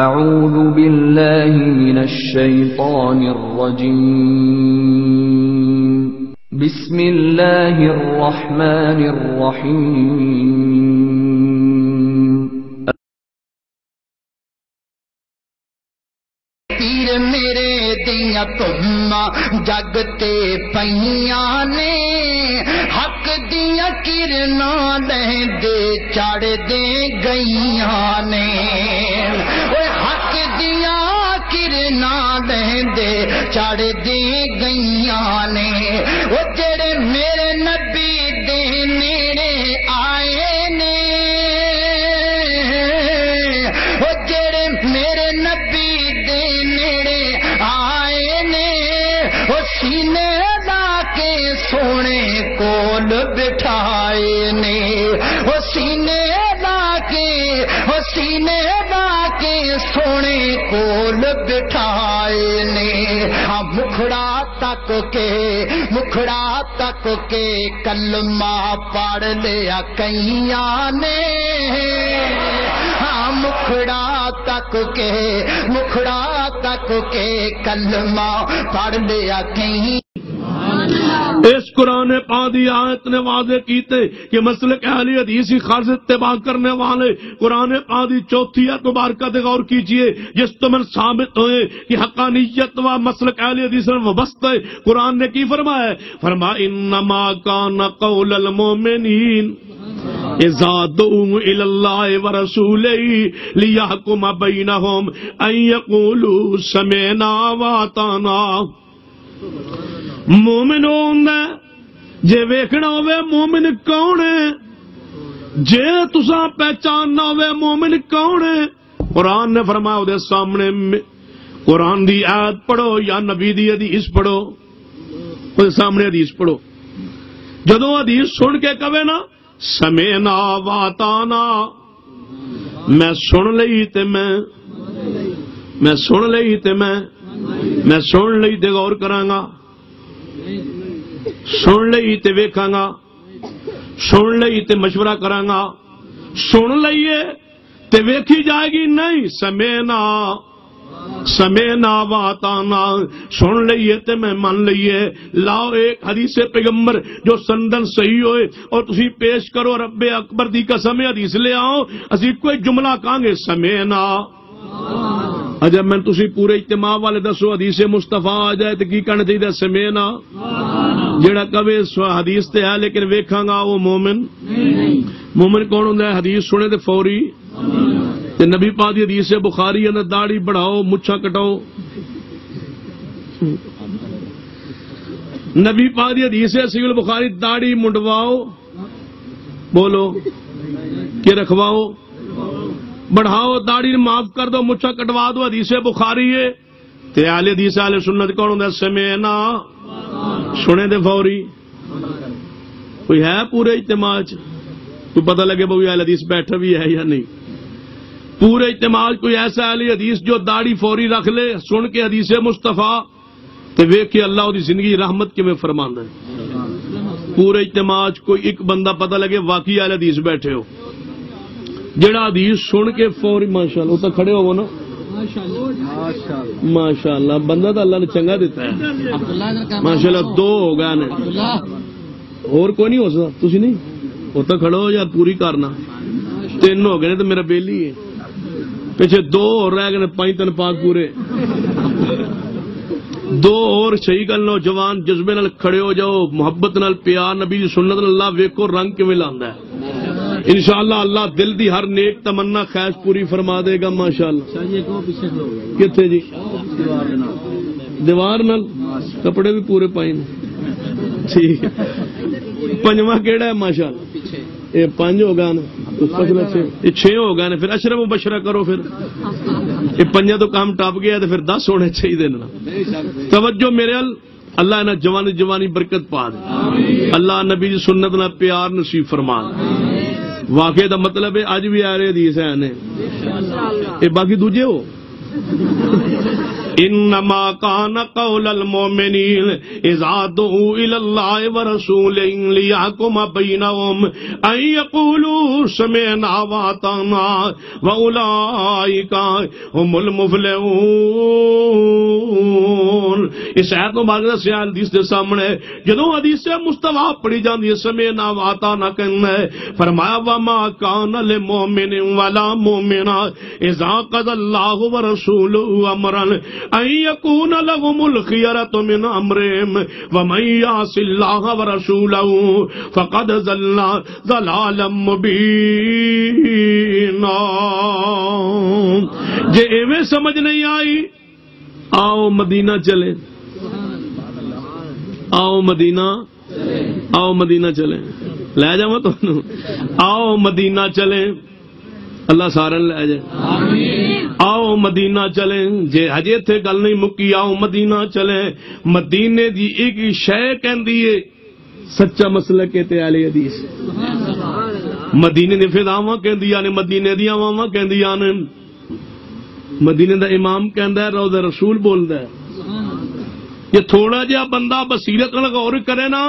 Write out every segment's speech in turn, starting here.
أعوذ بالله من الشيطان الرجيم. بسم الله الرحمن الرحيم. پیر میرے دیا تما جگ تے پہیاں نے حق دیا کرنا لہندے چڑھ دے گئیاں نے کرنا لہندے چڑھ دے گئیاں نے۔ وہ جڑے میرے نبی دے نیڑے آئے نے۔ وہ جڑے میرے نبی دے نیڑے آئے نے۔ وہ سینے لا کے سونے کول بٹھائے نے۔ وہ سینے لا کے وہ سینے سونے کول بٹھائے نے۔ ہاں مکھڑا تک کے، مکھڑا تک کے کلمہ پڑھ لیا کئیاں نے۔ ہاں مکھڑا تک کے، مکھڑا تک کے کلمہ پڑھ لیا کہیں اس قرآن پادی آیت نے واضح کیتے کہ مسئلہ اہل حدیثی خرض اتباع کرنے والے قرآن پادی چوتھی ہے مبارکہ دے غور کیجیے، جس تو من ثابت ہوئے کہ حقانیت و مسلک اہل حدیث میں وابستہ ہے۔ قرآن نے کی فرمایا ہے؟ فرما، انما کان قول المؤمنین، اذا دعوا الى الله ورسوله ليحكم بينهم ان يقولوا سمعنا واطعنا مومن ہوندا جے ویکھنا ہوے مومن کون ہے؟ جے تساں پہچاننا ہوے مومن کون ہے؟ قرآن نے فرمایا دے سامنے قرآن دی آیت پڑھو یا نبی دی حدیث پڑھو۔ او دے سامنے حدیث پڑھو۔ جدو حدیث سن کے کہے نا، سمینا واتانا، میں سن لئی تے میں میں سن لئی تے میں میں سن لئی تے غور کراں گا سن لئی تے ویکھاں گا سن لئی تے مشورہ کراں گا سن لئیے تے ویکھی جائے گی نہیں سمینا سمینا واتانا سن لئیے تے میں من لئیے لاؤ ایک حدیث پیغمبر جو سندن صحیح ہوئے اور تسی پیش کرو رب اکبر دی قسم حدیث لے آؤ اسی کوئی جملہ کہاں گے سمینا ہاں اجب میں تسی پورے اجتماع والے دسو، حدیث مصطفیٰ آ جائے تو کی کہنا چاہیے سمینا جڑا کبھی حدیث تے ہے، لیکن ویکھاں گا وہ مومن۔ مومن کون ہوندا ہے؟ حدیث سنے تے فوری۔ تے نبی پاک دی حدیث بخاری اندر داڑھی بڑھاؤ مچھا کٹاؤ۔ نبی پاک دی حدیث سیول بخاری داڑھی منڈواؤ، بولو، کہ رکھواؤ۔ بڑھاؤ، داڑھی معاف کر دو، مچھا کٹوا دو، حدیث بخاری ہے۔ تے اہل حدیث، اہل سنت کون ہوندا ہے؟ سمینا سنے دے فوری۔ کوئی ہے پورے اجتماع چ کوئی پتہ لگے بھائی اہل حدیث بیٹھا بھی ہے یا نہیں؟ پورے اجتماع کوئی ایسا اہل حدیث جو داڑھی فوری رکھ لے، سن کے حدیث مصطفیٰ، تے ویکھ کے اللہ دی زندگی رحمت کیویں فرماندا ہے؟ پورے اجتماع کوئی ایک بندہ پتہ لگے واقعی اہل حدیث بیٹھے ہو۔ جڑا حدیث سن کے فوری ماشاءاللہ تو کھڑے ہو نا۔ ماشاء اللہ بندہ تو اللہ نے چنگا دیتا ہے۔ ماشاء اللہ دو ہو گئے نے۔ اور کوئی نہیں ہو سکتا تھی نہیں؟ وہ تو کھڑو یا پوری کرنا۔ تین ہو گئے تو میرا بیلی ہے۔ پیچھے دو اور رہ گئے پانچ تن پاک پورے۔ دو اور صحیح گل نوجوان جذبے نال کھڑے ہو جاؤ محبت نال پیار نبی سنت اللہ ویکو رنگ لاندا ہے۔ انشاءاللہ اللہ دل دی ہر نیک تمنا خیش پوری فرما دے گا ماشاءاللہ۔ کتنے جی؟ دیوار نال۔ کپڑے بھی پورے پائے نے۔ ٹھیک۔ پنجواں کیڑا ہے ماشاءاللہ۔ یہ پانچ ہو گئے نے۔ یہ چھ ہو نے۔ پھر اشرف مبشرہ کرو پھر۔ یہ پنجا تو کام ٹپ گیا تو پھر دس ہونے چاہیے نا توجہ میرے ال اللہ انہیں جوانی جوانی برکت پا دے۔ اللہ نبی سنت نہ پیار نصیب فرما دے۔ واقعے دا مطلب ہے اج بھی آ رہے حدیث ہیں نے یہ باقی دوجے ہو؟ انما کان قول المؤمنین اذا دعوا الى الله ورسوله ليحكم بينهم ان يقولوا سمعنا واطعنا واولئك هم المفلحون اس ایت مبارکہ سے حدیث دے سامنے جدوں حدیث مصطفی پڑھی جاندی ہے سمعنا واطعنا کہنا ہے فرمایا وما کان للمؤمن ولا مؤمنہ اذا قضى الله ورسوله امرا لهم الخيرة من امرهم ومن يعص الله ورسوله فقد ضل ضلالا مبينا. جے ایویں سمجھ نہیں آئی؟ آؤ مدینہ چلے آؤ مدینہ آؤ مدینہ چلے لے جاؤ تو آؤ مدینہ چلے اللہ سارا لے جائے۔ آؤ مدینہ چلیں۔ جے ہجے تھے گل نہیں مکی آؤ مدینہ چلیں۔ مدینے دی ایک شے کہندی ہے سچا مسئلہ کہتے علی حدیث۔ مدینے دے فضاواں کہندیاں نے مدینے دی عواماں کہندیاں نے مدینے دا امام کہندا ہے روضہ رسول بولدا ہے۔ یہ تھوڑا جہا بندہ بصیرت نال غور کرے نا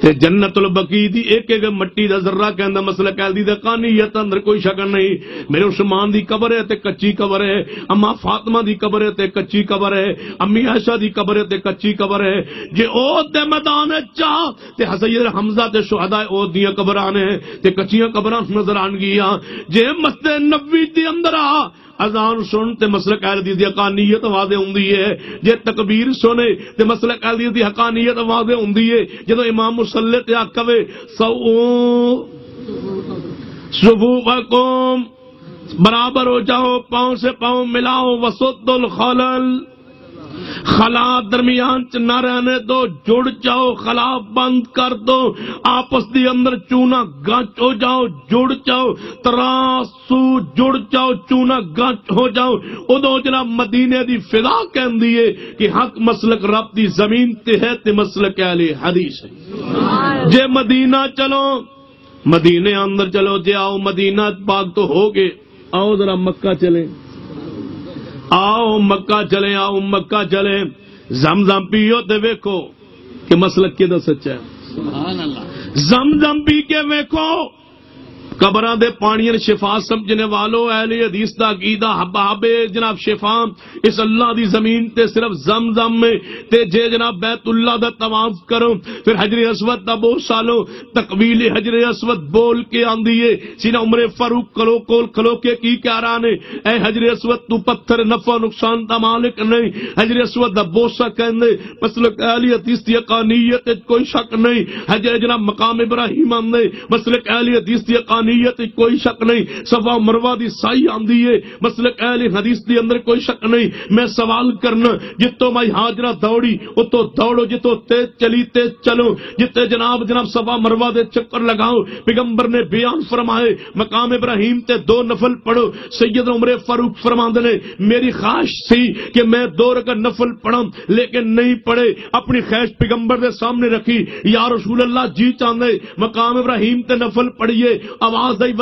تے جنت البقی دی ایک ایک مٹی دا ذرہ کہندا مسئلہ کہہ دی تے قانیت اندر کوئی شک نہیں۔ میرے عثمان دی قبر ہے تے کچی قبر ہے۔ اما فاطمہ دی قبر ہے تے کچی قبر ہے۔ امی عائشہ دی قبر ہے تے کچی قبر ہے۔ جے او دے میدان چاہ تے حسین حمزہ تے شہداء او دیاں قبراں نے تے کچیاں قبراں نظر آن گیاں۔ جے مسجد نبوی دے اندر آ اذان سن تے مسلک اہل حدیث دی حقانیت واضح ہوندی ہے۔ جے تکبیر سنے تے مسلک اہل حدیث دی حقانیت واضح ہوندی ہے۔ جدوں امام مصلی تے آکھے سو صفوفکم برابر ہو جاؤ، پاؤں سے پاؤں ملاؤ وسط الخلل۔ خلا درمیان چ نہ رہنے دو جڑ جاؤ خلا بند کر دو۔ آپس دی اندر چونا گچ ہو جاؤ جڑ جاؤ۔ تراسو جڑ جاؤ چونا گچ ہو جاؤ۔ ادو جناب مدینے دی فضا کہندی ہے کہ حق مسلک رب دی زمین تے ہے تے مسلک اہل حدیث ہے۔ جے مدینہ چلو مدینے اندر چلو جے آؤ مدینہ پاک تو ہو گے آؤ ذرا مکہ چلیں۔ آؤ مکہ چلے آؤ مکہ چلے زم زم پیو تے ویکھو کہ مسلک کدا سچا ہے؟ زم زم پی کے ویکھو قبراں دے پانی شفا سمجھنے والو اہل حدیث دا عقیدہ حباب جناب شفا، اس اللہ دی زمین تے صرف زم زم میں، تے جے جناب بیت اللہ دا طواف کرو پھر حجر اسود دا بہت سالو تقویل حجر اسود بول کے آندی ہے، سینہ عمر فاروق کلو کول کلو کے کی کہہ نے، اے حجر اسود تو پتھر نفع نقصان دا مالک نہیں، حجر اسود دا بوسا کہندے مسلک اہل حدیث دی حقانیت کوئی شک نہیں حجر جناب مقام ابراہیم آندے مسلک اہل حدیث دی حقانیت حقانیت کوئی شک نہیں صفا مروا دی سائی آندی ہے۔ مسلک اہل حدیث دی اندر کوئی شک نہیں۔ میں سوال کرنا جتو مائی حاجرہ دوڑی اتو دوڑو جتو تیز چلی، تیز چلو۔ جتے جناب جناب صفا مروا دے چکر لگاؤ۔ پیغمبر نے بیان فرمائے، مقام ابراہیم تے دو نفل پڑھو۔ سید عمر فاروق فرماند نے، میری خواہش سی کہ میں دو رکعت نفل پڑھوں لیکن نہیں پڑھے۔ اپنی خواہش پیغمبر دے سامنے رکھی۔ یا رسول اللہ جی چاندے مقام ابراہیم تے نفل پڑھیے۔ آواز آئی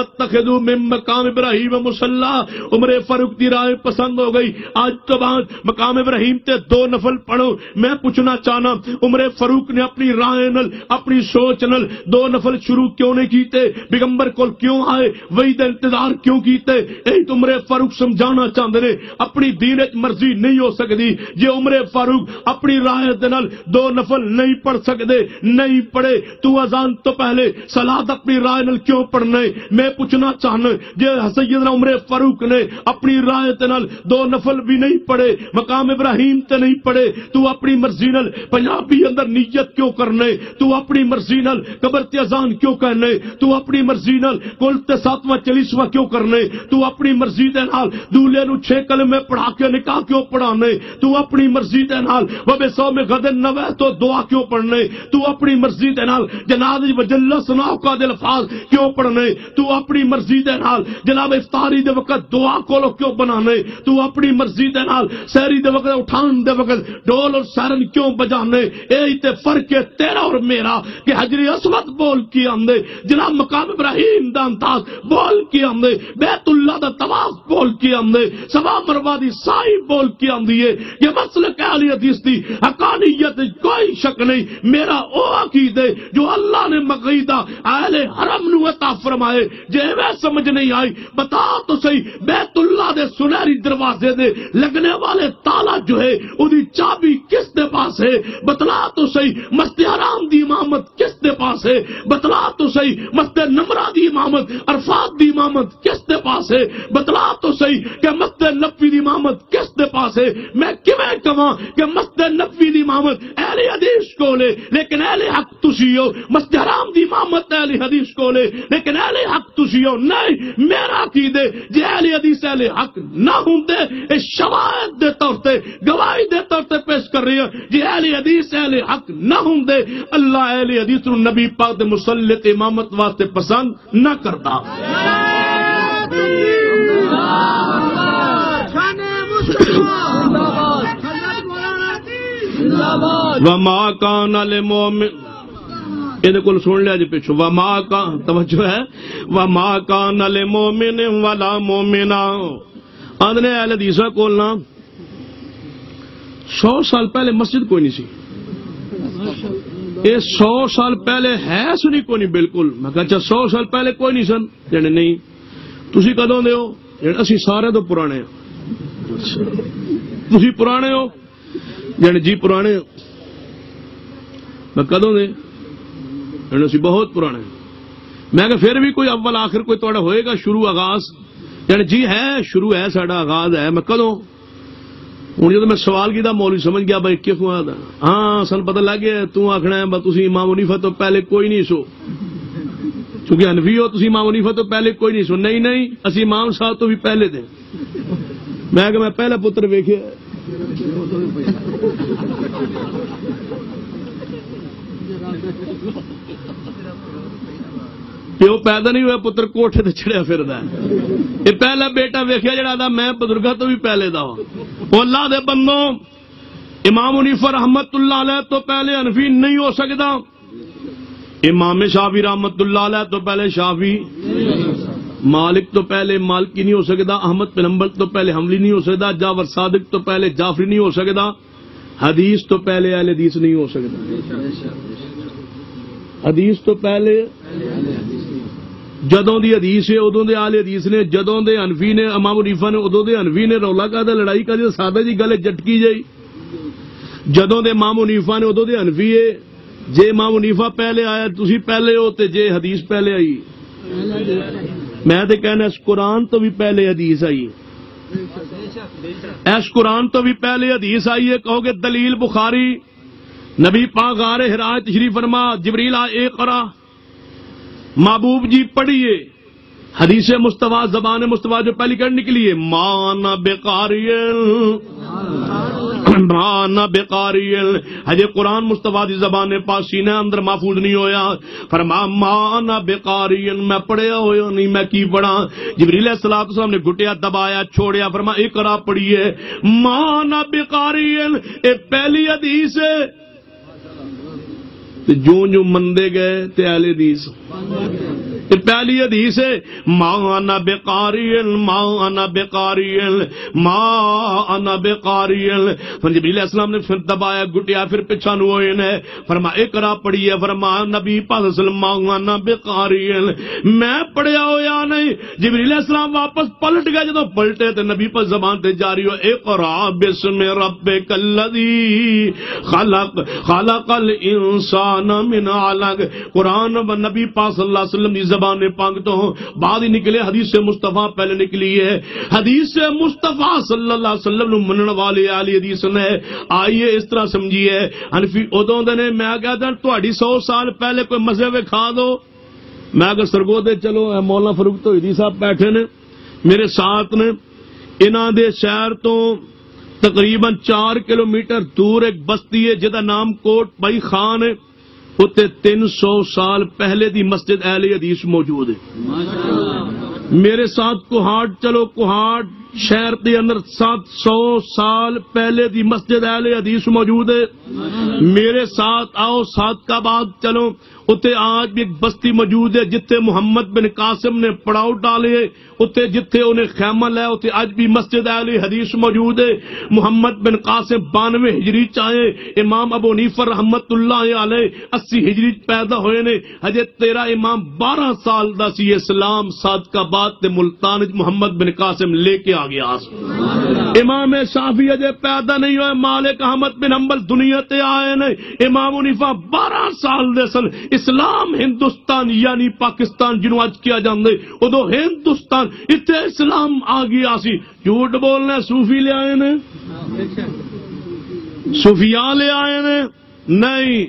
من مقام ابراہیم مسلح عمر فاروق دی رائے پسند ہو گئی۔ آج تو بعد مقام ابراہیم تے دو نفل پڑھو۔ میں پوچھنا چاہنا، عمر فاروق نے اپنی رائے نل اپنی سوچ نل دو نفل شروع کیوں نہیں کیتے؟ پیغمبر کول کیوں آئے؟ وہی دا انتظار کیوں کیتے؟ اے تو عمر فاروق سمجھانا چاہندے نے، اپنی دین وچ مرضی نہیں ہو سکدی۔ جے عمر فاروق اپنی رائے دے نال دو نفل نہیں پڑھ سکدے، نہیں پڑھے، تو اذان تو پہلے صلات اپنی رائے نال کیوں پڑھنا؟ پڑھنے میں پوچھنا چاہنا جے سیدنا عمر فاروق نے اپنی رائے تے نال دو نفل بھی نہیں پڑھے، مقام ابراہیم تے نہیں پڑھے، تو اپنی مرضی نال پنجابی اندر نیت کیوں کرنے؟ تو اپنی مرضی نال قبر تے اذان کیوں کرنے؟ تو اپنی مرضی نال کل تے ساتواں چالیسواں کیوں کرنے؟ تو اپنی مرضی دے نال دولے نو چھ کلمے پڑھا کے نکاح کیوں پڑھانے؟ تو اپنی مرضی دے نال وبے سو میں غدن نوے تو دعا کیوں پڑھنے؟ تو اپنی مرضی دے نال جناب وجل سنا کا دل الفاظ کیوں پڑھنے؟ بنانے، تو اپنی مرضی دے نال، جناب افطاری دے وقت دعا کولو کیوں بنانے؟ تو اپنی مرضی دے نال سہری دے وقت، اٹھان دے وقت ڈول اور سارن کیوں بجانے؟ اے تے فرق ہے تیرا اور میرا، کہ حجری اسود بول کی آندے، جناب مقام ابراہیم دا انداز بول کی آندے، بیت اللہ دا طواف بول کی آندے سوا مروا دی سائی بول کی آندی ہے یہ مسلک اہل حدیث دی حقانیت کوئی شک نہیں، میرا او عقیدے جو اللہ نے مقیدہ اہل حرم نو عطا فرمائے، جے میں سمجھ نہیں آئی، بتا تو صحیح، بیت اللہ دے سنہری دروازے دے لگنے والے تالا جو ہے اودی چابی کس دے پاس ہے؟ بتلا تو صحیح مسجد حرام دی امامت کس دے پاس ہے؟ بتلا تو صحیح مسجد نمرہ دی امامت، عرفات دی امامت کس دے پاس ہے؟ بتلا تو صحیح کہ مسجد نبی دی امامت کس دے پاس ہے؟ میں کیویں کہاں کہ مسجد نبی دی امامت اہل حدیث کو لے لیکن اہل حق تسی ہو مسجد حرام دی امامت اہل حدیث کو لے لیکن اہل حق تسی ہو نہیں میرا عقیدے جے اہل حدیث اہل حق نہ ہوندے اے شواہد دے طور تے گواہی دے طور تے پیش کر رہی ہے جے اہل حدیث اہل حق نہ ہوندے اللہ اہل حدیث نو نبی پاک دے مسلط امامت واسطے پسند نہ کرتا۔ وما یہ کو سن لیا جی پیچھو و ماں کا توجہ ہے و ماں کا نل مومن والا مومنا آدھے اہل حدیثہ کولنا سو سال پہلے مسجد کوئی نہیں سی اے سو سال پہلے ہے سنی کوئی نہیں بالکل میں کہا اچھا سو سال پہلے کوئی نہیں سن جنے نہیں تسی کدوں دے ہو جڑے اسی سارے تو پرانے ہیں تسی پرانے ہو جنے جی پرانے ہو میں کدوں دے یعنی بہت پرانا ہے میں کہ پھر بھی کوئی اول آخر کوئی تھوڑا ہوئے گا شروع آغاز؟ یعنی جی ہے، شروع ہے، ساڈا آغاز ہے، میں کدو ہوں جب میں سوال کیا مول سمجھ گیا، بھائی کہ ہاں سن پتہ لگ گیا تخنا آخنا ہے تھی امام منیفا تو پہلے کوئی نہیں سو۔ چونکہ انفی ہو تھی امام منیفا تو پہلے کوئی نہیں سو۔ نہیں نہیں، اسی امام صاحب تو بھی پہلے دیں۔ میں کہ میں پہلا پتر ویخیا پیو پیدا نہیں ہوا پتر کوٹھے تے چڑیا پھر یہ پہلا بیٹا ویکھیا جڑا دا، میں بزرگا تو بھی پہلے دا ہوں اللہ دے بندوں، امام حنیف رحمت اللہ علیہ تو پہلے انفی نہیں ہو سکتا۔ امام شافی رحمت اللہ علیہ تو پہلے شافی مالک تو پہلے مالکی نہیں ہو سکتا، احمد پلمبل تو پہلے حملی نہیں ہو سکتا جاور صادق تو پہلے جعفری نہیں ہو سکتا، حدیث تو پہلے اہل حدیث نہیں ہو سکتا۔ حدیث تو پہلے۔ جدوں دی حدیث ہے ادو دے آل حدیث نے، جدوں دے انفی نے، امام ریفا نے ادو دے انفی نے رولا کا دے لڑائی کا دے سادہ جی گل جٹکی جائی۔ جدوں دے امام ریفا نے ادو دے انفی ہے۔ جے امام ریفا پہلے آیا، تسی پہلے ہو تے جے حدیث پہلے آئی۔ میں تے کہنا، اس قرآن تو بھی پہلے حدیث آئی۔ اس قرآن تو بھی پہلے حدیث آئی ہے۔ کہو گے دلیل بخاری۔ نبی پا غار ہرایت تشریف فرما جبریلا اے کرا محبوب جی پڑھیے۔ حدیث مستوا زبان مستوا جو پہلی کر نکلیے لیے مان بیکاری مان بیکاری قرآن مستوا زبان پاسی نے اندر محفوظ نہیں ہویا۔ فرما مان بیکاری میں پڑھیا ہوا نہیں، میں کی پڑھا جبریل السلام والسلام نے گٹیا دبایا، چھوڑیا، فرما ایک کرا پڑھیے۔ مان بیکاری اے پہلی حدیث ہے۔ جوں جوں مندے گئے تے آلے دیس پہلی حدیث ہے، ما انا بقاریل ما انا بقاریل ما انا بقاریل پھر جبریل علیہ السلام نے پھر دبایا گٹیا پھر پچھا نو ہوئے نے۔ فرما اقرا پڑھی ہے فرما نبی پاک صلی اللہ علیہ وسلم، ما انا بقاریل میں پڑھیا ہویا نہیں، جبریل علیہ السلام واپس پلٹ گئے جدوں پلٹے تے نبی پاک زبان تے جاری ہو، اقرا بسم ربک الذی خلق خلق الانسان من علق۔ قرآن و نبی پاک صلی اللہ علیہ وسلم زبان پاک تو بعد ہی نکلے، حدیث مصطفیٰ پہلے نکلی ہے۔ حدیث مصطفیٰ صلی اللہ علیہ وسلم نو منن والے آلی حدیث نے آئیے اس طرح سمجھیے حنفی ادوں دے نے میں کہتا تہاڈی 100 سال پہلے کوئی مزے مذہب کھا دو۔ میں اگر سرگو دے چلو، اے مولانا فاروق توحیدی صاحب بیٹھے نے۔ میرے ساتھ نے، انہاں دے شہر تو تقریباً چار کلومیٹر دور ایک بستی ہے جہاں نام کوٹ بائی خان ہے۔ اتنے تین سو سال پہلے دی مسجد اہل حدیث موجود ہے۔ میرے ساتھ کوہاٹ چلو کوہاٹ شہر کے اندر سات سو سال پہلے دی مسجد اہل حدیث موجود ہے۔ میرے ساتھ آؤ سات کا بعد چلو۔ اتنے آج بھی ایک بستی موجود ہے جتھے محمد بن قاسم نے پڑاؤ ڈالے اتنے جتھے انہیں خیمہ لیا اتنے اج بھی مسجد اہل حدیث موجود ہے۔ محمد بن قاسم بانوے ہجری چاہے، امام ابو نیفر رحمت اللہ علیہ اسی ہجری پیدا ہوئے نے۔ ہجے تیرا امام بارہ سال دا سی اسلام صادقہ بات تے ملتان محمد بن قاسم لے کے آ گیا۔ امام شافی اجے پیدا نہیں ہوئے، مالک احمد بن حنبل دنیا تے آئے نے۔ امام حنیفہ بارہ سال دے سن۔ اسلام ہندوستان یعنی پاکستان جنوں اج کیا جاندے، ادو ہندوستان اتنے اسلام آ گیا سی۔ جھوٹ بولنا صوفی لے آئے نے؟ صوفیاء لے آئے نے؟ نہیں،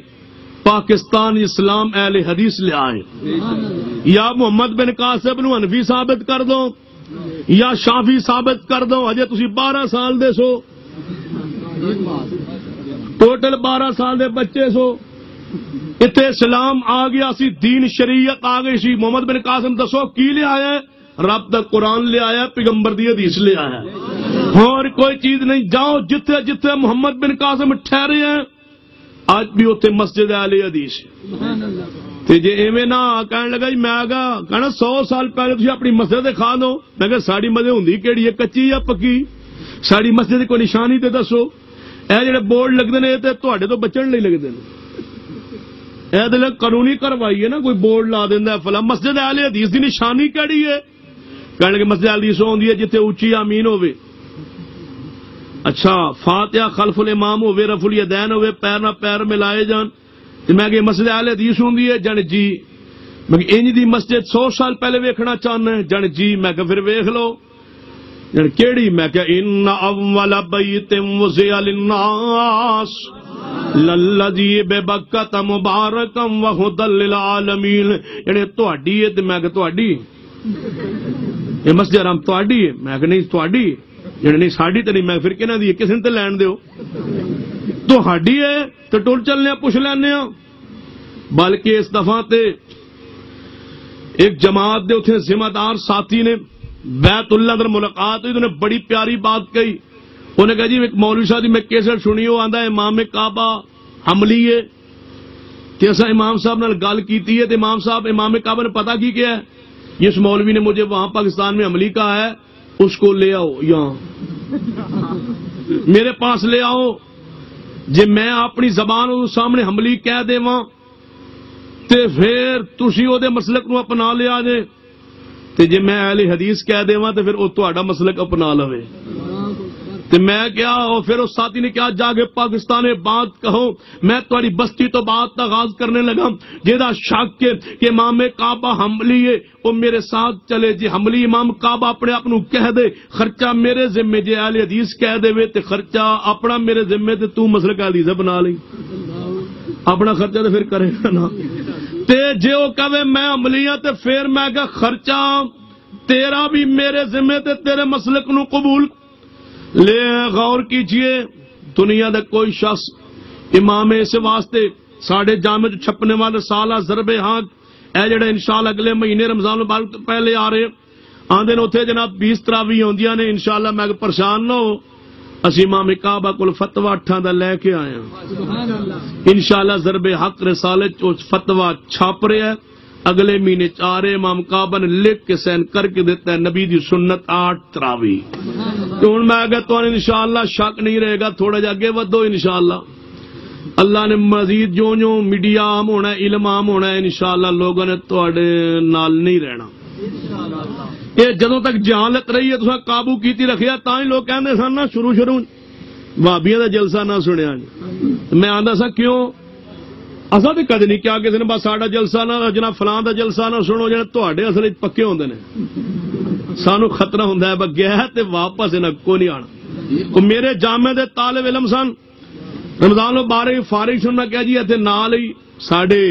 پاکستان اسلام اہل حدیث لے آئے۔ یا محمد بن قاسم نو انفی ثابت کر دو، یا شافی ثابت کر دو۔ اجے تسی بارہ سال دے سو۔ ٹوٹل بارہ سال دے بچے سو۔ اتنے اسلام آ گیا سی دین شریعت آ گئی سی محمد بن قاسم دسو، کی لے آیا ہے؟ رب دا قرآن لے آیا، پیغمبر دی حدیث لے آیا۔ اور کوئی چیز نہیں، جاؤ جتھے جتھے محمد بن قاسم ٹھہرے ہیں، آج بھی اتنے مسجد علی حدیث۔ تے جے ایویں نہ کہن لگا جی میں آگا، کہنا سو سال پہلے تھی اپنی مسجد دکھا دو۔ میں کہ ساری مسجد ہوں کیڑی ہے، کچی یا پکی؟ ساری مسجد کوئی نشانی تے دسو۔ اے جڑے بورڈ لگتے ہیں تے تواڈے تو بچن نہیں لگتے ہیں اے قانونی کروائی ہے نا، کوئی بورڈ لا دینا فلا مسجد اہل حدیث دی نشانی کیڑی ہے؟ کہنے کہ مسجد اہل حدیث ہوندی ہے جتھے اونچی امین ہوے اچھا فاتحہ خلف الامام ہوے رفع الیدین ہوے پیر نہ پیر ملائے جان۔ تے میں کہ مسجد اہل حدیث ہوندی ہے؟ جن جی میں کہ انج دی مسجد سو سال پہلے ویکھنا چاہنا ہے۔ جن جی میں کہ پھر ویکھ لو۔ جن کیڑی؟ میں کہ ان اول بیت وزع للناس۔ للذی ببکت مبارکم وہدل للعالمین۔ یعنی تہاڈی ہے تے میں کہ تہاڈی یہ مسجد حرام تہاڈی ہے، میں کہ نہیں تہاڈی یعنی نہیں ساڈی تے نہیں، میں پھر کہنا دی کسے نے تے لین دیو۔ تہاڈی ہے تے ٹول چلنے پوچھ لینے ہاں۔ بلکہ اس دفعہ تے ایک جماعت دے اتنے ذمہ دار ساتھی نے بیت اللہ اندر ملاقات ہوئی تو انہیں بڑی پیاری بات کہی۔ انہیں کہا جی ایک مولوی صاحب دی میں کیسٹ سنی ہو آندا امام کعبہ حملی ہے۔ کہ ایسا امام صاحب نال گل کیتی ہے تو امام صاحب، امام کعبہ نے پتا کی کیا ہے؟ جس مولوی نے مجھے وہاں پاکستان میں عملی کہا ہے، اس کو لے آؤ، یہاں۔ میرے پاس لے آؤ۔ جی میں اپنی زبان اس سامنے حملی کہہ دے تے پھر تسی او دے مسلک نو اپنا لیا جے تے جے میں اہل حدیث کہہ دیواں، تے پھر او تہاڈا مسلک اپنا لوے۔ تے میں کیا اور پھر اس ساتھی نے کیا، جاگے پاکستان بات کہو۔ میں تہاڈی بستی تو بات کا آغاز کرنے لگا۔ جیدا شک کے کہ امام کعبہ حملی ہے، وہ میرے ساتھ چلے۔ جی حملی امام کعبہ اپنے آپ کہہ دے۔ خرچہ میرے ذمے، جے اہل حدیث کہہ دے وے تے خرچہ اپنا میرے ذمے تے تو مسلک حدیث بنا لئی۔ اپنا خرچہ تو پھر کرے گا نا۔ تے جے وہ کہے میں عملی ہاں تے پھر میں کہ خرچہ تیرا بھی میرے ذمے تے تیرے مسلک نو قبول لے غور کیجیے دنیا دا کوئی شخص امام اس واسطے ساڑھے جامع چھپنے والے سالہ ضرب ہاک اے جڑے انشاءاللہ اگلے مہینے رمضان المبارک تو پہلے آ رہے آندے نے اتنے جناب بیس تراوی ہوندیاں نے انشاءاللہ میں پریشان نہ ہو اسی امام کعبہ کول فتوا اٹھاں دا لے کے آئے ہیں۔ انشاءاللہ ضرب حق رسالے چ فتوا چھاپ رہے ہیں۔ اگلے مہینے چارے امام کعبہ نے لکھ کے سین کر کے دیتا ہے نبی دی سنت آٹھ تراوی۔ تو ہن میں اگر تو انشاءاللہ شک نہیں رہے گا تھوڑا جا اگے ودو انشاءاللہ۔ اللہ نے مزید جو جو میڈیا عام ہونا ہے علم عام ہونا ہے انشاءاللہ لوگوں نے تواڈے نال نہیں رہنا۔ یہ جدوں تک جہالت رہی ہے تساں قابو کیتی رکھیا تاں ہی لوگ کہندے سن نا شروع شروع۔ بھابیاں دا جلسہ نہ سنیا جی۔ میں آندا سا کیوں؟ اصا تو کدی نہیں کیا کسی نے بس ساڈا جلسہ نہ جناب فلاں دا جلسہ نہ سنو جڑے تواڈے اصل پکے ہوندے نے۔ سانو خطرہ ہوندا ہے گیا تے واپس نہ کو نہیں آنا۔ وہ میرے جامع دے طالب علم سن، رمضان بارے فارغ سننا کیا جی اتنے نال ہی ساڈے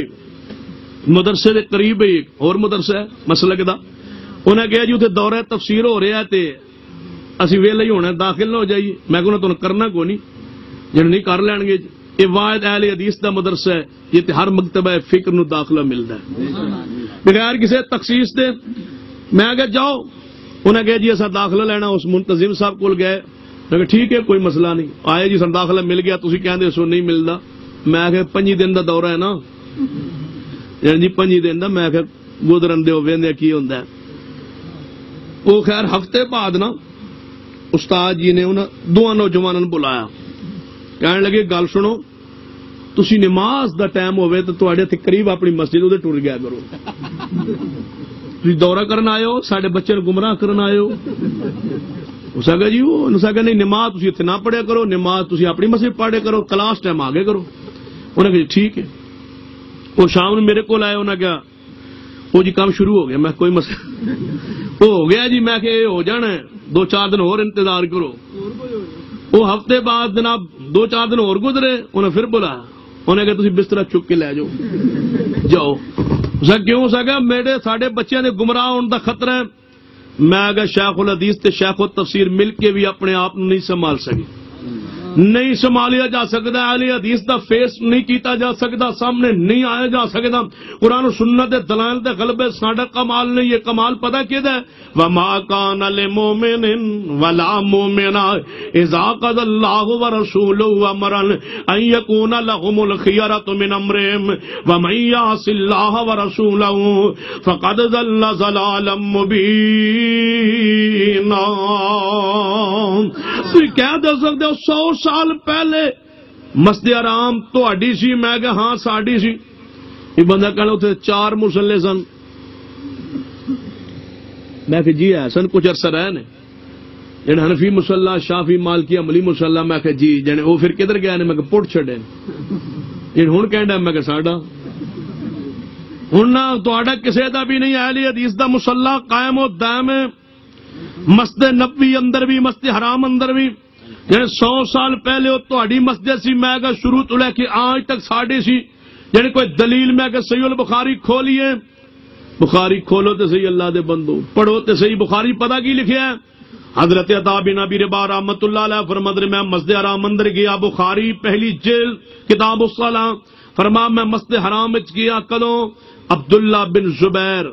مدرسے دے قریب ہی ایک اور مدرسہ ہے، مسلک دا۔ انہیں کہا جی اتنے دورہ تفسیر ہو رہا ہے تے اسی ویلے ہی ہونا داخل نہ ہو جائیے میں کہنا تمہیں کرنا کو نہیں جن نہیں کر لین گے یہ واحد اہل حدیث دا مدرسہ ہے، یہ ہر مکتبہ فکر نو داخلہ ملتا ہے۔ بغیر کسی تخصیص دے، میں آگے جاؤ انہیں کہا جی اصا داخلہ لینا، اس منتظم صاحب کو گئے۔ میں کہا، ٹھیک ہے، کوئی مسئلہ نہیں۔ آئے جی سر داخلہ مل گیا تھی کہتے سو نہیں ملتا میں آخیا پنجی دن دا دورہ ہے نا۔ یعنی جی پنجی دن دا، میں آخیا گزرن دو وہدے کی ہوں وہ خیر، ہفتے بعد نا، استاد جی نے انہیں دونوں نوجوانوں بلایا۔ کہنے لگے گل سنو تسی نماز دا ٹائم ہوئے تو تواڈے تے قریب اپنی مسجد ادھر ٹر گیا کرو تسی دورہ کرن آئے ہو ساڈے بچے نو گمراہ کرن آئے ہو اس آگے جی وہ انہوں نے نہیں نماز تسی اتنے نہ پڑھیا کرو نماز تسی اپنی مسجد پڑھے کرو کلاس ٹائم آگے کرو انہیں کہا جی ٹھیک ہے وہ شام نو میرے کو آئے انہیں کہا وہ جی کام شروع ہو گیا میں کوئی مسئلہ وہ ہو گیا جی میں کہ ہو جانا ہے دو چار دن اور انتظار کرو وہ ہفتے بعد جناب دو چار دن اور گزرے، انہیں پھر بلایا انہیں کہا تھی بستر چک کے لے جاؤ۔ جاؤ۔ اسا کیوں؟ سکا میرے سارے بچیاں نے گمراہ ہونے کا خطرہ ہے۔ میں اگر شیخ الحدیث تے شیخ التفسیر مل کے بھی اپنے آپ نہیں سنبھال سکی نہیں سنبھالیا جا سکتا اہل حدیث دا فیس نہیں کیتا جا سکتا، سامنے نہیں آیا جا سکتا۔ قرآن و سنت دے دلائل دے غلبے ساڈا کمال نہیں، یہ کمال پتہ کیدا ہے؟ وما کان للمؤمن ولا مؤمنا اذا قضى الله ورسوله امرا ان يكون لهم الخيرة من امرهم ومن يعص الله ورسوله فقد ضل ضلالا مبينا۔ تسی کہہ دے سکتے ہو؟ سو سال پہلے مسجد آرام تہاڈی سی، میں کہ ہاں ساڈی سی۔ یہ بندہ کہنا اتنے چار مسلے سن۔ میں کہ جی ہے، سن کچھ عرصہ رہے نے۔ جن حنفی مسلح شافی مالکی عملی مسلح، میں کہ جی جن وہ پھر کدھر گئے نے؟ میں کہ پٹ چھڑے جن ہن کہندا میں کہ ساڈا۔ ہن نہ تہاڈا کسے دا بھی نہیں اہل حدیث دا مسلح قائم و دائم ہے۔ مسجد نبی اندر بھی، مسجد حرام اندر بھی۔ یعنی سو سال پہلے وہ تہاڈی مسجد سی، میں کہ شروع تو لے کے آج تک ساڈی سی یعنی کوئی دلیل میں کہ صحیح البخاری کھولیے بخاری کھولو تے صحیح اللہ دے بندو، پڑھو تے صحیح، بخاری پتہ کی لکھیا ہے؟ حضرت عطا بن ابی ربا رحمت اللہ علیہ فرماتے میں مسجد حرام اندر گیا، بخاری پہلی جیل کتاب الصلاح، فرما میں مسجد حرام وچ گیا کدوں؟ عبداللہ بن زبیر۔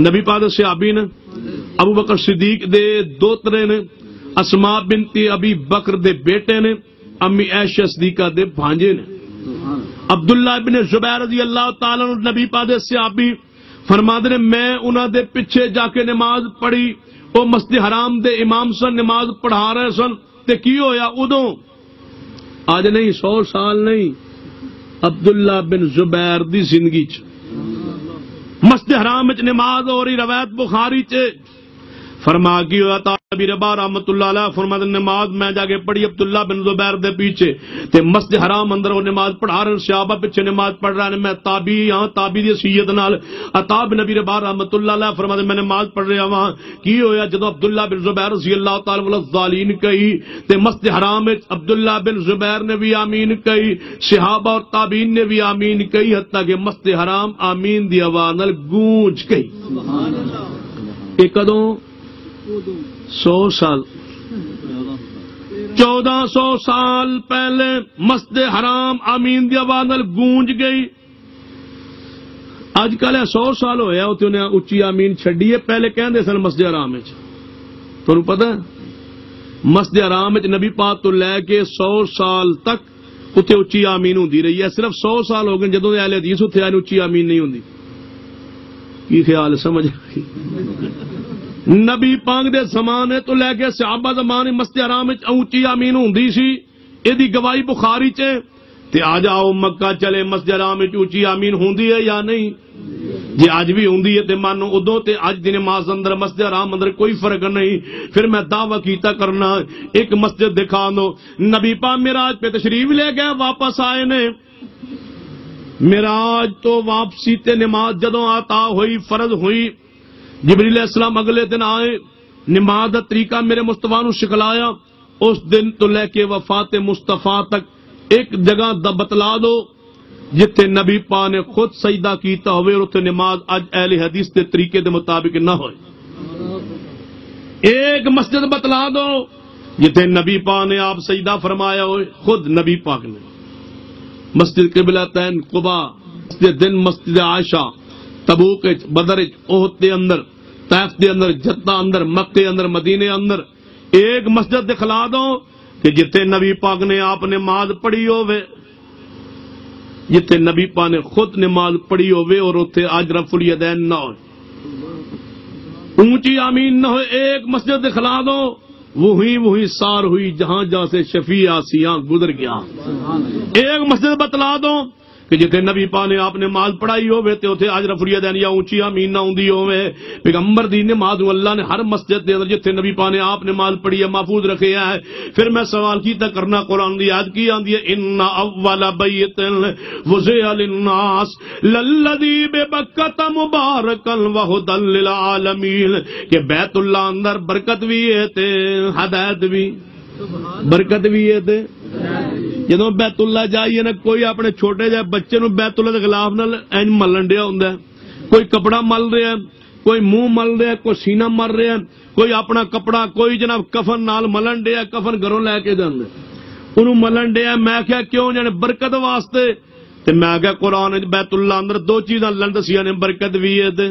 نبی پاک صحابی نے، ابو بکر صدیق دے دوترے نے اسما بنتی ابی بکر دے بیٹے نے، امی عائشہ صدیقہ دے بھانجے نے۔ عبداللہ بن زبیر رضی اللہ تعالی نبی پاک دے صحابی فرماتے نے، میں انہاں دے پیچھے جا کے نماز پڑھی وہ مسجد حرام دے امام سن نماز پڑھا رہے سن، تے کی ہویا؟ ادوں۔ آج نہیں، سو سال نہیں، عبداللہ بن زبیر دی زندگی چ۔ مسجد حرام وچ نماز ہو رہی، روایت بخاری چ۔ فرما کی ہوا تابی ربا رحمت اللہ علیہ، فرما نماز میں جا کے پڑھی عبداللہ بن زبیر دے پیچھے، تے مسجد حرام اندر وہ نماز پڑھا رہے صحابہ پیچھے نماز پڑھ رہے ہیں، میں تابی ہاں تابی دی سید نال عطاب نبی ربا رحمت اللہ علیہ، فرما میں نماز پڑھ رہا وہاں کی ہویا جدو عبداللہ بن زبیر رضی اللہ تعالی عنہ الظالین کہی، تے مسجد حرام وچ عبداللہ بن زبیر نے بھی آمین کہی صحابہ اور تابعین نے بھی آمین کہی، حتیٰ کہ مسجد حرام آمین دی آواز نال گونج گئی یہ کدوں سو سال۔ چودہ سو سال پہلے مسجد حرام امین دی آواز گونج گئی۔ اج کل سو سال ہویا اتنے انہیں اچھی امین چڈی ہے۔ پہلے کہندے سن مسجد حرام وچ۔ تمہیں پتہ ہے؟ مسجد حرام وچ نبی پاک تو لے کے سو سال تک اتنے اچھی آمین ہوندی رہی ہے۔ صرف سو سال ہو گئے، جدوں اہل حدیث اتنے آئے اچھی آمین نہیں ہوندی۔ کی خیال سمجھ نبی پاک دے زمانے تو لے کے صحابہ زمانے مسجد حرام وچ اونچی آمین ہوندی سی۔ ایدی گواہی بخاری چ تے آ جاؤ مکہ چلے مسجد حرام وچ اونچی آمین ہوندی ہے یا نہیں؟ جی اج بھی ہوندی ہے تے مانو ادو تے اج دی نماز اندر مسجد حرام اندر کوئی فرق نہیں۔ پھر میں دعوی کیتا کرنا ایک مسجد دکھا دو نبی پاک میراج پہ تشریف لے گئے، واپس آئے نے۔ میراج تو واپسی تے نماز جدوں آتا ہوئی فرض ہوئی۔ جبریل علیہ السلام اگلے دن آئے، نماز دا طریقہ میرے مستفا نو سکھلایا اس دن تو لے کے وفات مستفا تک ایک جگہ دا بتلا دو، جتھے نبی پا نے خود سجدہ کیتا ہوئے اور اتنے نماز اج اہل حدیث کے طریقے دے مطابق نہ ہوئے۔ ایک مسجد بتلا دو جتنے نبی پاک نے آپ سجدہ فرمایا ہوئے، خود نبی پاک نے۔ مسجد قبلہ تین قبا مسجد دن مسجد عائشہ، تبوک بدر اوہد دے اندر طیف دے اندر جدہ اندر مکے اندر مدینے اندر ایک مسجد دکھلا دو کہ جتنے نبی پاک نے آپ نماز پڑھی ہوئے جتنے نبی پاک نے خود نماز پڑھی ہوئے اور اتنے آج رف الیدین نہ ہو اونچی آمین نہ ہو ایک مسجد دکھلا دو وہی وہی سار ہوئی جہاں جہاں سے شفیع آسیاں گزر گیا۔ ایک مسجد بتلا دو کہ جتنے نبی پا نے آپ نے نماز پڑھائی ہوے تے اوتھے اج رفڑیا دین یا اونچی امین نہ ہوندی ہوے پیغمبر دی نماز اللہ نے ہر مسجد دے اندر جتھے نبی پا نے آپ نے نماز پڑھی ہے، محفوظ رکھے ہے۔ پھر میں سوال کیتا، کرنا قرآن دی یاد کی آندی ہے؟ ان اول بیت وزع للناس للذی ببکۃ مبارکا وهدى للعالمین کہ بیت اللہ اندر برکت بھی ہے تے ہدایت بھی، برکت بھی ہے تے؟ جدو بیت اللہ جائیے نا، کوئی اپنے چھوٹے جہے بچے نو بیت اللہ کے خلاف نال این ملن ڈیا ہوں کوئی کپڑا مل رہا ہے، کوئی منہ مل رہا ہے، کوئی سینہ مر رہا ہے، کوئی اپنا کپڑا، کوئی جناب کفن نال ملن ڈیا کفن گھروں لے کے جاندے انہوں ملن ڈیا میں کیا کیوں جانے برکت واسطے؟ تے میں کیا قرآن بیت اللہ اندر دو چیزاں لن دسیا نے، برکت بھی ہے تے۔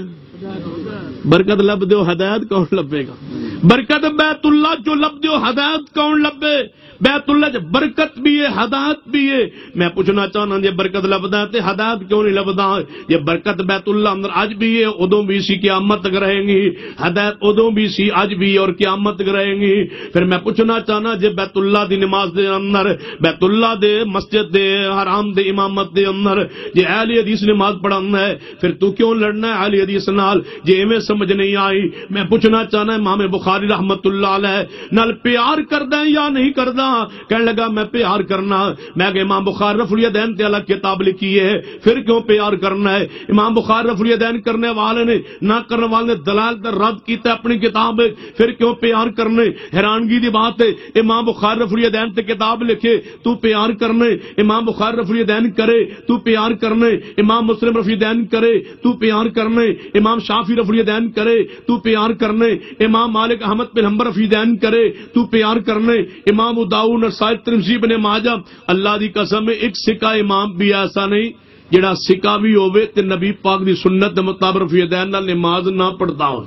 برکت لب دیو ہدایت کون لبے گا؟ برکت بیت اللہ جو لب دیو ہدایت کون لبے؟ بیت اللہ چ برکت بھی ہے، ہدایت بھی ہے۔ میں پوچھنا چاہنا جی برکت لبدا ہے تے ہدایت کیوں نہیں لبدا یہ برکت بیت اللہ اندر اج بھی ہے، ادوں بھی سی قیامت تک رہیں گی۔ ہدایت ادوں بھی سی اج بھی اور قیامت تک رہیں گی۔ پھر میں پوچھنا چاہنا جی بیت اللہ دی نماز دے اندر، بیت اللہ دے مسجد دے حرام دے امامت دے اندر جی اہل حدیث نماز پڑھنا ہے، پھر تو کیوں لڑنا ہے اہل حدیث نال؟ جی ایویں سمجھ نہیں آئی۔ میں پوچھنا چاہنا امام بخاری رحمت اللہ علیہ نال پیار کردا ہے یا نہیں کردا کہنے لگا، میں پیار کرنا میں کہ امام بخار رف دین تے الگ کتاب لکھی ہے۔ پھر کیوں پیار کرنا ہے؟ امام بخار رف دین کرنے والے نے، نہ کرنے والے نے دلال رد کیتا اپنی کتاب۔ پھر کیوں پیار کرنے؟ حیرانگی دی بات ہے، امام بخار رف دین تے کتاب لکھے، تو پیار کرنے۔ امام بخار رف دین کرے، تو پیار کرنے۔ امام مسلم رفی دین کرے، تو پیار کرنے۔ امام شافی رفی دین کرے، تو پیار کرنے۔ امام مالک احمد بن حنبل رفی دین کرے، تو پیار کرنے۔ امام داؤن اور سائد ترمزی بن ماجہ، اللہ دی قسم ایک سکا امام بھی ایسا نہیں جڑا سکا بھی ہوئے تے نبی پاک دی سنت دے مطابق رفیع دین نال نماز نہ پڑھتا ہو۔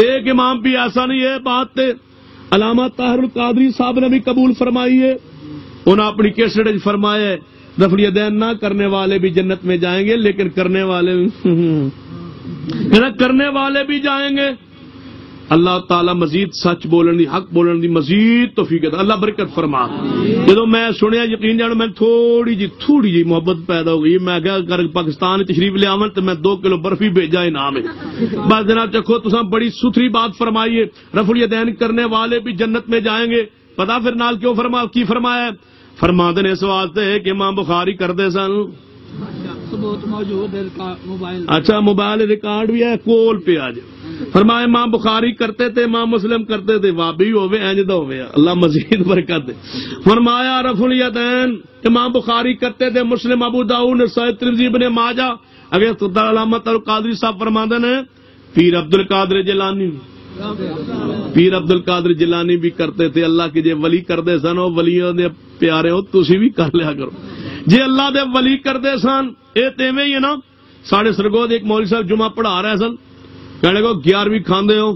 ایک امام بھی ایسا نہیں ہے بات تے علامہ طاہر القادری صاحب نے بھی قبول فرمائی ہے۔ انہوں اپنی کیسٹ فرمایا ہے رفلی دین نہ کرنے والے بھی جنت میں جائیں گے، لیکن کرنے والے بھی کرنے والے بھی جائیں گے۔ اللہ تعالی مزید سچ بولن دی حق بولن دی مزید توفیق عطا اللہ برکت فرما۔ جدو میں سنیا یقین جان میں تھوڑی جی تھوڑی جی محبت پیدا ہو گئی۔ میں کہا اگر پاکستان تشریف لے آون تو میں دو کلو برفی بھیجا انعام ہے۔ بس جناب چکھو تو بڑی ستھری بات فرمائیے۔ رفڑی دین کرنے والے بھی جنت میں جائیں گے۔ پتا پھر نال کیوں فرما کی فرمایا فرما دے اس واسطے کہ امام بخاری کرتے سن۔ اچھا موبائل۔ ریکارڈ بھی ہے کول پہ آج فرمایا امام بخاری کرتے تھے امام مسلم کرتے تھے، وابی ہوئے اینج دا اللہ مزید برکت دے۔ فرمایا رف الیدین امام بخاری کرتے تھے، مسلم ابو داؤن سید ترمذی، ابن ماجہ۔ اگر علامت القادری صاحب فرماندے نے، پیر عبد القادر جیلانی۔ پیر عبد القادر جیلانی بھی کرتے تھے، اللہ کے جے ولی کرتے سن وہ ولیوں دے پیارے ہو تسی بھی کر لیا کرو۔ جے اللہ دے ولی کرتے سن، اے تیویں ہی ہے نا، ساڑھے سرگود ایک مولوی صاحب جمعہ پڑھا رہے سن۔ کہنے کو گیارہویں کھاندے ہو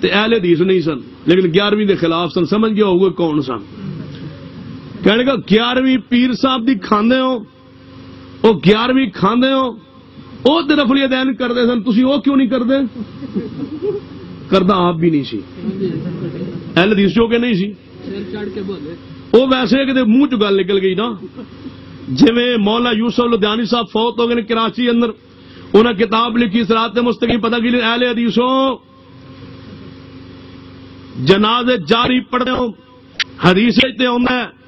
تے اہل حدیث نہیں سن، لیکن گیارہویں دے خلاف سن، سمجھ گیا ہوگا کون سن. کہنے کو گیارہویں پیر صاحب دی کھاندے ہو وہ گیارہویں کھاندے ہو وہ تے رفلی دین کرتے سن، تسی وہ کیوں نہیں کرتے کردا آپ بھی نہیں سی. اہل حدیث جو کہ نہیں سی. وہ ویسے کہ منہ چ گل نکل گئی نا جی مولا یوسف لدھیانی صاحب فوت ہو گئے کراچی اندر انہیں کتاب لکھی، سرات مستقیم، پتہ کی اہل حدیثوں۔ جناز جاری پڑھتے ہوں حدیث ہوں ہے